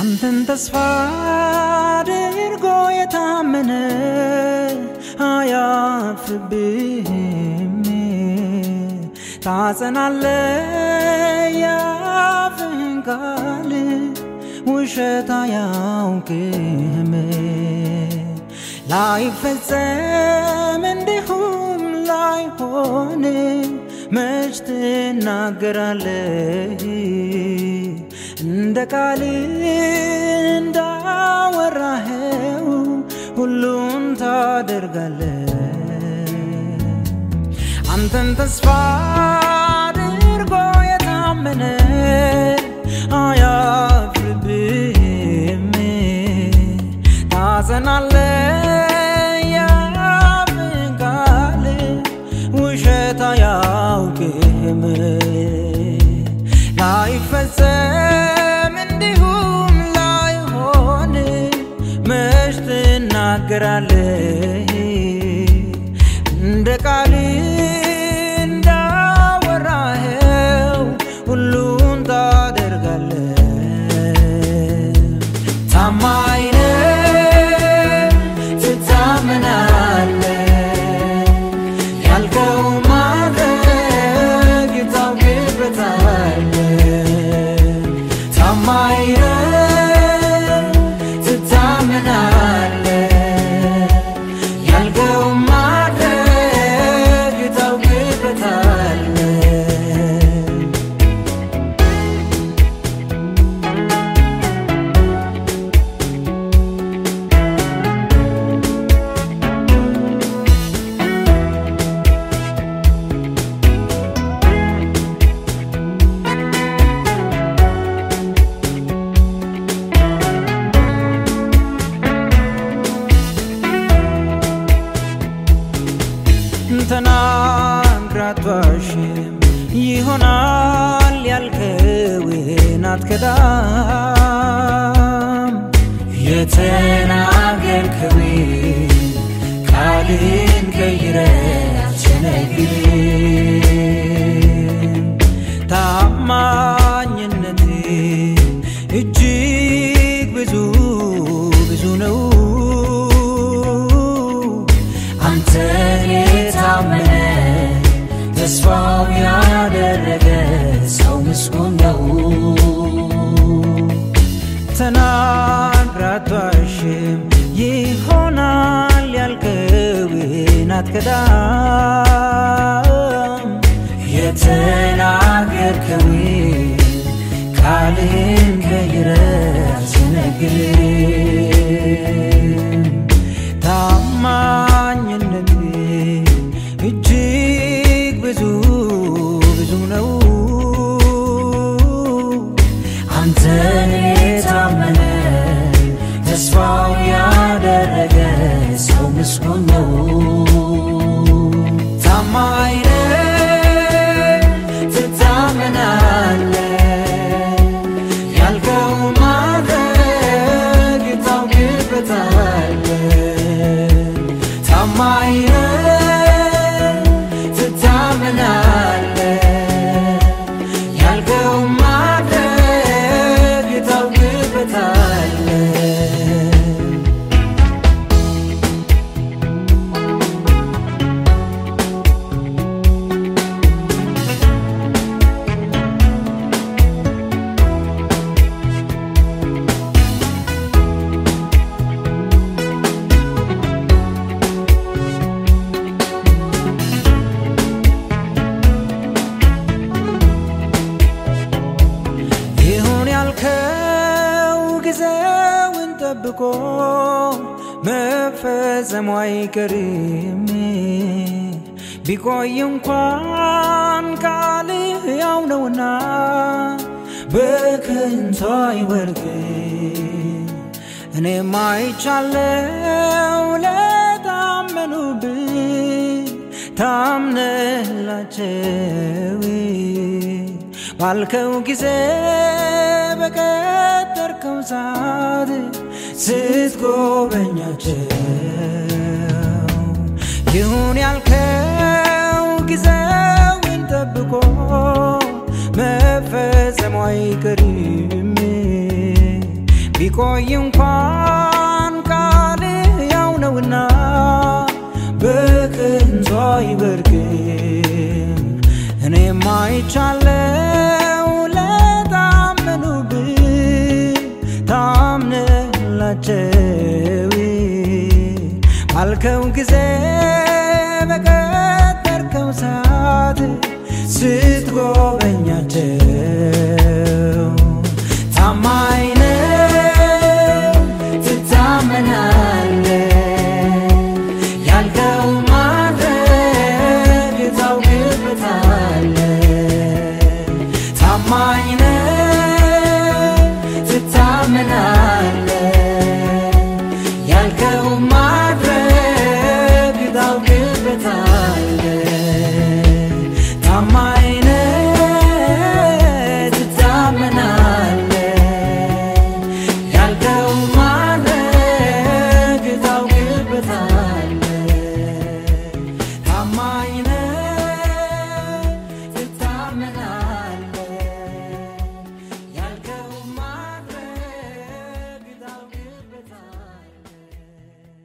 አንተን ተስፋ አድርጎ የታመነ አያፍርብህም። ታጸናለ ያፍህን ቃል ውሸት አያውቅህም። ላይፈጸም እንዲሁም ላይሆን መች ትናገራለህ? እንደ ቃል እንዳወራኸው ሁሉን ታደርጋለህ። አንተን ተስፋ ትናገራለህ? እንደ ቃል ተናግራቷሽም ይሆናል ያልከውን አትከዳም። ተስፋው ያደረገ ሰው ምስጉን ነው። ተናግራቷሽም ይሆናል ያልከውን አትከዳም። የተናገርከውን ቃልን ቀይረህ አትሸነግልም። ተስፋው ያደረገ ሰው ምስጉን መፈጸሙ አይቀርም። ቢቆይ እንኳን ቃልህ ያው ነውና በከንቱ አይወድቅም። እኔም አይቻለው ለታመኑብኝ ታምነላቸው ባልከው ጊዜ በቀጠርከው ሰዓት ስትጎበኛቸው ይሁን ያልከው ጊዜውን ጠብቆ መፈጸሙ አይቀርም። ቢቆይ እንኳን ቃል ያው ነውና በቅንቷ አይበርግም። እኔም አይቻለው ታምንላቸው ባልከው ጊዜ በቀጠርከው ሰዓት ስትጎበኛቸው aynı